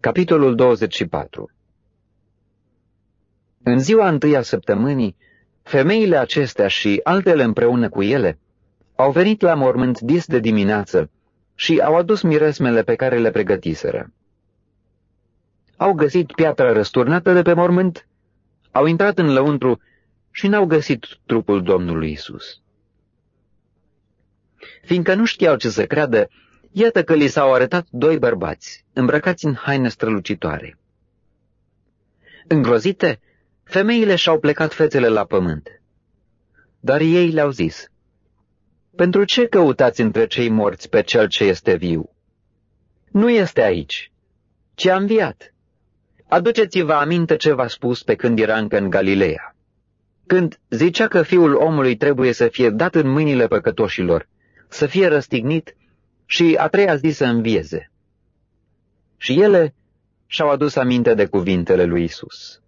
Capitolul 24 În ziua întâi a săptămânii, femeile acestea și altele împreună cu ele au venit la mormânt dis de dimineață și au adus miresmele pe care le pregătiseră. Au găsit piatra răsturnată de pe mormânt, au intrat în lăuntru și n-au găsit trupul Domnului Isus. Fiindcă nu știau ce să creadă, iată că li s-au arătat doi bărbați, îmbrăcați în haine strălucitoare. Îngrozite, femeile și-au plecat fețele la pământ. Dar ei le-au zis, Pentru ce căutați între cei morți pe cel ce este viu? Nu este aici, ci a înviat. Aduceți-vă aminte ce v-a spus pe când era încă în Galileea. Când zicea că fiul omului trebuie să fie dat în mâinile păcătoșilor, să fie răstignit și a treia zi să învieze. Și ele și-au adus aminte de cuvintele lui Isus.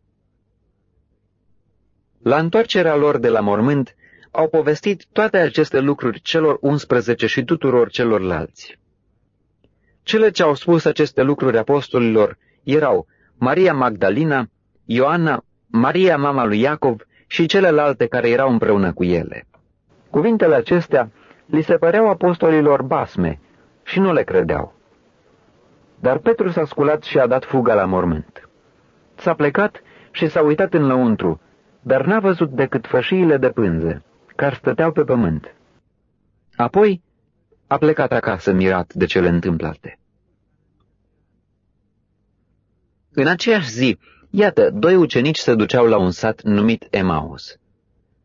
La întoarcerea lor de la mormânt, au povestit toate aceste lucruri celor 11 și tuturor celorlalți. Cele ce au spus aceste lucruri apostolilor erau Maria Magdalena, Ioana, Maria mama lui Iacov și celelalte care erau împreună cu ele. Cuvintele acestea li se păreau apostolilor basme și nu le credeau. Dar Petru s-a sculat și a dat fuga la mormânt. S-a plecat și s-a uitat în lăuntru, dar n-a văzut decât fășiile de pânze, care stăteau pe pământ. Apoi a plecat acasă mirat de cele întâmplate. În aceeași zi, iată, doi ucenici se duceau la un sat numit Emaus,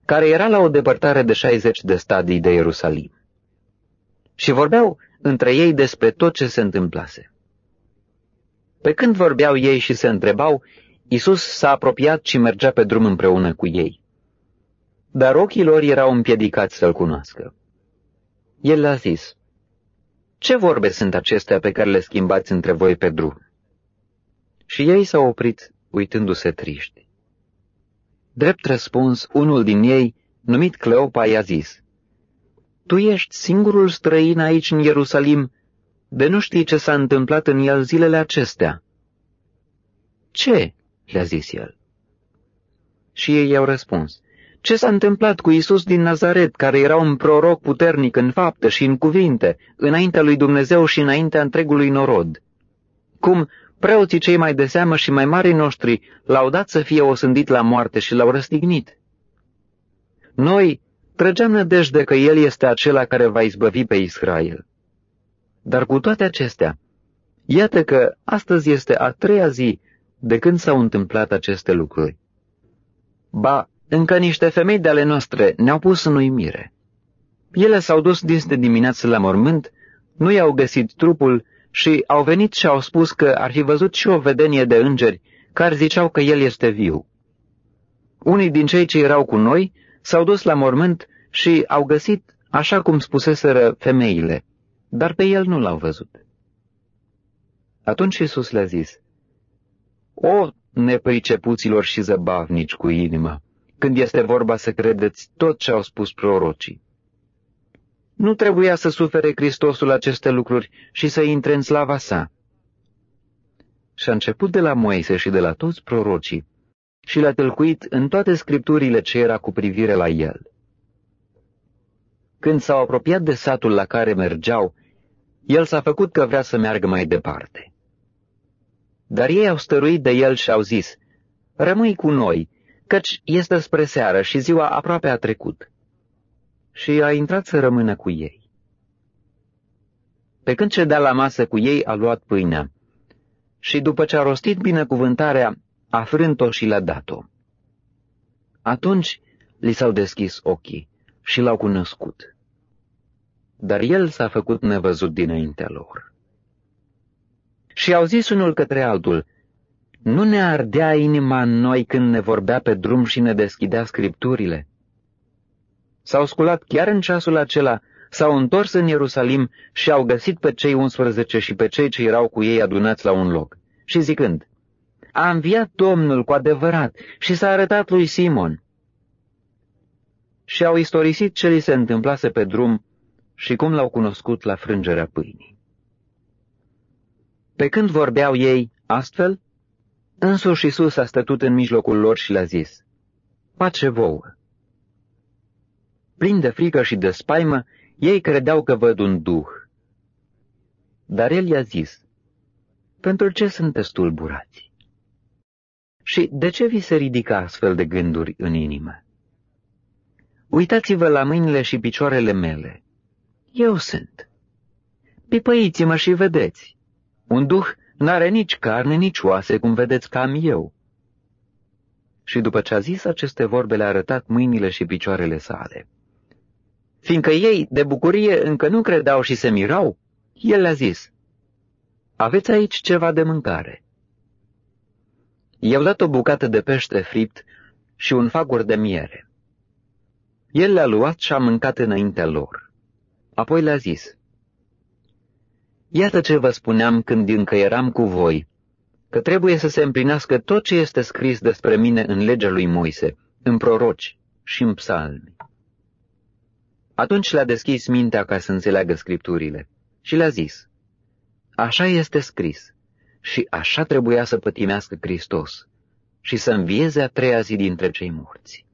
care era la o depărtare de 60 de stadii de Ierusalim. Și vorbeau între ei despre tot ce se întâmplase. Pe când vorbeau ei și se întrebau, Isus s-a apropiat și mergea pe drum împreună cu ei. Dar ochii lor erau împiedicați să-l cunoască. El le-a zis, Ce vorbe sunt acestea pe care le schimbați între voi pe drum? Și ei s-au oprit, uitându-se triști. Drept răspuns, unul din ei, numit Cleopa, i-a zis, Tu ești singurul străin aici în Ierusalim, de nu știi ce s-a întâmplat în el zilele acestea. Ce? le-a zis el. Și ei i-au răspuns, ce s-a întâmplat cu Isus din Nazaret, care era un proroc puternic în fapte și în cuvinte, înaintea lui Dumnezeu și înaintea întregului norod? Cum preoții cei mai de seamă și mai mari noștri l-au dat să fie osândit la moarte și l-au răstignit. Noi trăgeam nădejde că El este acela care va izbăvi pe Israel. Dar cu toate acestea, iată că astăzi este a treia zi de când s-au întâmplat aceste lucruri. Ba, încă niște femei de ale noastre ne-au pus în uimire. Ele s-au dus dis de dimineață la mormânt, nu i-au găsit trupul și au venit și au spus că ar fi văzut și o vedenie de îngeri care ziceau că el este viu. Unii din cei ce erau cu noi s-au dus la mormânt și au găsit așa cum spuseseră femeile, dar pe el nu l-au văzut. Atunci Iisus le-a zis, O, nepricepuților și zăbavnici cu inima, când este vorba să credeți tot ce au spus prorocii. Nu trebuia să sufere Hristosul aceste lucruri și să intre în slava sa. Și a început de la Moise și de la toți prorocii și l-a tâlcuit în toate scripturile ce era cu privire la el. Când s-au apropiat de satul la care mergeau, el s-a făcut că vrea să meargă mai departe. Dar ei au stăruit de el și au zis, Rămâi cu noi, căci este spre seară și ziua aproape a trecut și a intrat să rămână cu ei. Pe când cedea la masă cu ei, a luat pâinea și după ce a rostit binecuvântarea, a frânt-o și l-a dat-o. Atunci li s-au deschis ochii și l-au cunoscut. Dar el s-a făcut nevăzut dinaintea lor. Și au zis unul către altul, nu ne ardea inima în noi când ne vorbea pe drum și ne deschidea scripturile? S-au sculat chiar în ceasul acela, s-au întors în Ierusalim și au găsit pe cei 11 și pe cei ce erau cu ei adunați la un loc. Și zicând, a înviat Domnul cu adevărat și s-a arătat lui Simon. Și au istorisit ce li se întâmplase pe drum și cum l-au cunoscut la frângerea pâinii. Pe când vorbeau ei, Astfel, însuși Iisus a stătut în mijlocul lor și le-a zis, Pace vouă! Plin de frică și de spaimă, ei credeau că văd un duh. Dar el i-a zis, Pentru ce sunteți tulburați? Și de ce vi se ridică astfel de gânduri în inimă? Uitați-vă la mâinile și picioarele mele. Eu sunt. Pipăiți-mă și vedeți. Un duh n-are nici carne, nici oase, cum vedeți că am eu. Și după ce a zis aceste vorbe, le-a arătat mâinile și picioarele sale. Fiindcă ei, de bucurie, încă nu credeau și se mirau, el le-a zis, Aveți aici ceva de mâncare. I-au dat o bucată de pește fript și un fagur de miere. El le-a luat și a mâncat înaintea lor. Apoi le-a zis, Iată ce vă spuneam când încă eram cu voi, că trebuie să se împlinească tot ce este scris despre mine în legea lui Moise, în proroci și în psalmi. Atunci le-a deschis mintea ca să înțeleagă scripturile și le-a zis, Așa este scris și așa trebuia să pătimească Hristos și să învieze a treia zi dintre cei morți.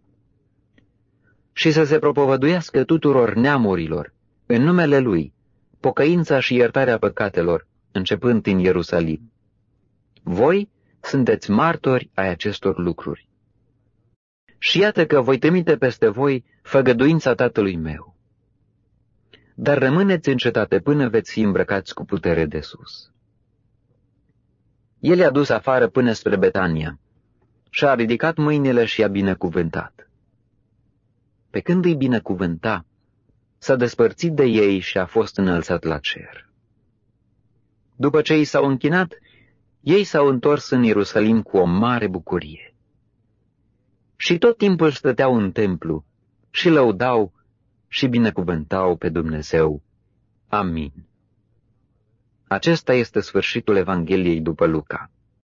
Și să se propovăduiască tuturor neamurilor, în numele Lui, pocăința și iertarea păcatelor, începând în Ierusalim. Voi sunteți martori ai acestor lucruri. Și iată că voi trimite peste voi făgăduința Tatălui meu. Dar rămâneți în cetate până veți fi îmbrăcați cu putere de sus. El i-a dus afară până spre Betania și a ridicat mâinile și i-a binecuvântat. Pe când îi binecuvânta, s-a despărțit de ei și a fost înălțat la cer. După ce i s-au închinat, ei s-au întors în Ierusalim cu o mare bucurie. Și tot timpul stăteau în templu și lăudau și binecuvântau pe Dumnezeu. Amin. Acesta este sfârșitul Evangheliei după Luca.